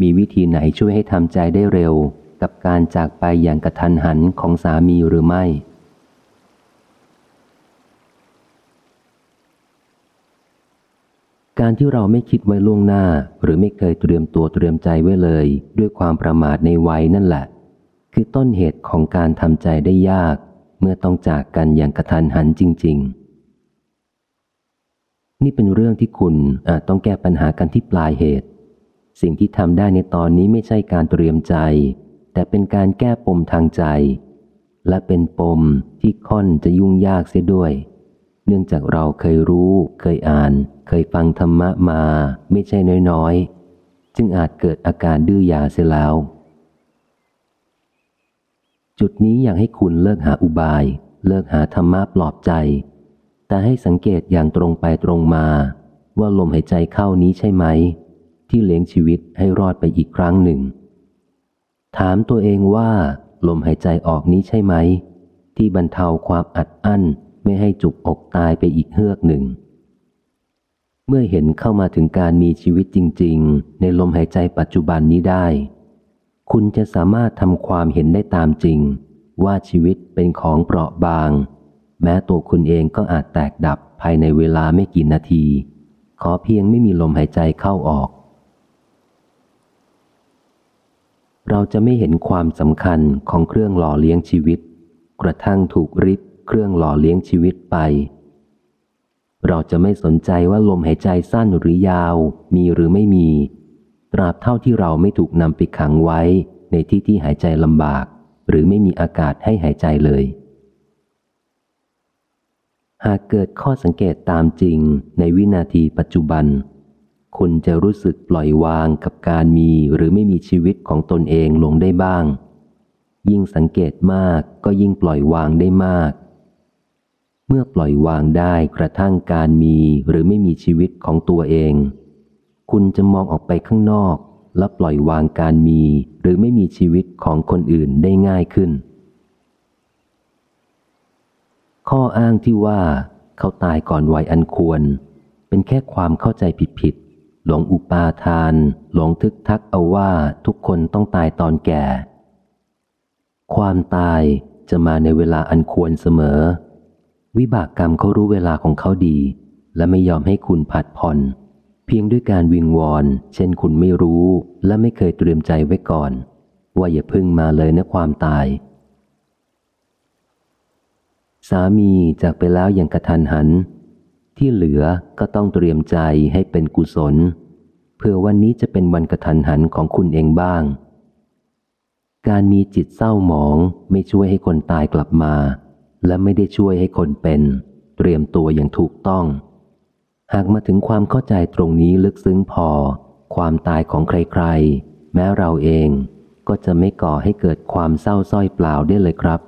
มีวิธีไหนช่วยให้ทำใจได้เร็ว กับการจากไปอย่างกระทันหันของสามีหรือไม่ การที่เราไม่คิดไว้ล่วงหน้า หรือไม่เคยเตรียมตัวเตรียมใจไว้เลย ด้วยความประมาทในวัยนั่นแหละ คือต้นเหตุของการทำใจได้ยาก เมื่อต้องจากกันอย่างกระทันหันจริง ๆนี่เป็นเรื่องที่คุณอาจต้องแก้ปัญหากันที่ปลายเหตุ สิ่งที่ทำได้ในตอนนี้ไม่ใช่การเตรียมใจ แต่เป็นการแก้ปมทางใจ และเป็นปมที่ค่อนจะยุ่งยากเสียด้วย เนื่องจากเราเคยรู้ เคยอ่าน เคยฟังธรรมะมา ไม่ใช่น้อยๆ จึงอาจเกิดอาการดื้อยาเสียแล้ว จุดนี้อยากให้คุณเลิกหาอุบาย เลิกหาธรรมะปลอบใจ แต่ให้สังเกตอย่างตรงไปตรงมา ว่าลมหายใจเข้านี้ใช่ไหม ที่เลี้ยงชีวิตให้รอดไปอีกครั้งหนึ่ง ถามตัวเองว่า ลมหายใจออกนี้ใช่ไหม ที่บรรเทาความอัดอั้นไม่ให้จุกอกตายไปอีกเฮือกหนึ่ง เมื่อเห็นเข้ามาถึงการมีชีวิตจริง ๆ ในลมหายใจปัจจุบันนี้ได้ คุณจะสามารถทำความเห็นได้ตามจริง ว่าชีวิตเป็นของเปราะบาง แม้ตัวคุณเองก็อาจแตกดับภายในเวลาไม่กี่นาที ขอเพียงไม่มีลมหายใจเข้าออก เราจะไม่เห็นความสำคัญของเครื่องหล่อเลี้ยงชีวิต กระทั่งถูกริบเครื่องหล่อเลี้ยงชีวิตไป เราจะไม่สนใจว่าลมหายใจสั้นหรือยาว มีหรือไม่มี ตราบเท่าที่เราไม่ถูกนำไปขังไว้ในที่ที่หายใจลำบาก หรือไม่มีอากาศให้หายใจเลย หากเกิดข้อสังเกตตามจริงในวินาทีปัจจุบัน คุณจะรู้สึกปล่อยวางกับการมีหรือไม่มีชีวิตของตนเองลงได้บ้าง ยิ่งสังเกตมากก็ยิ่งปล่อยวางได้มาก เมื่อปล่อยวางได้กระทั่งการมีหรือไม่มีชีวิตของตัวเอง คุณจะมองออกไปข้างนอก และปล่อยวางการมีหรือไม่มีชีวิตของคนอื่นได้ง่ายขึ้น ข้ออ้างที่ว่าเขาตายก่อนวัยอันควร เป็นแค่ความเข้าใจผิดๆ หลงอุปาทาน หลงทึกทักเอาว่าทุกคนต้องตายตอนแก่ ความตายจะมาในเวลาอันควรเสมอ วิบากกรรมเขารู้เวลาของเขาดี และไม่ยอมให้คุณผัดผ่อน เพียงด้วยการวิงวอน เช่นคุณไม่รู้และไม่เคยเตรียมใจไว้ก่อน ว่าอย่าพึ่งมาเลยนะความตาย สามีจากไปแล้วอย่างกระทันหัน ที่เหลือก็ต้องเตรียมใจให้เป็นกุศล เพื่อวันนี้จะเป็นวันกระทันหันของคุณเองบ้าง การมีจิตเศร้าหมองไม่ช่วยให้คนตายกลับมา และไม่ได้ช่วยให้คนเป็น เตรียมตัวอย่างถูกต้อง หากมาถึงความเข้าใจตรงนี้ลึกซึ้งพอ ความตายของใครๆ แม้เราเองก็จะไม่ก่อให้เกิดความเศร้าส้อยเปล่าได้เลยครับ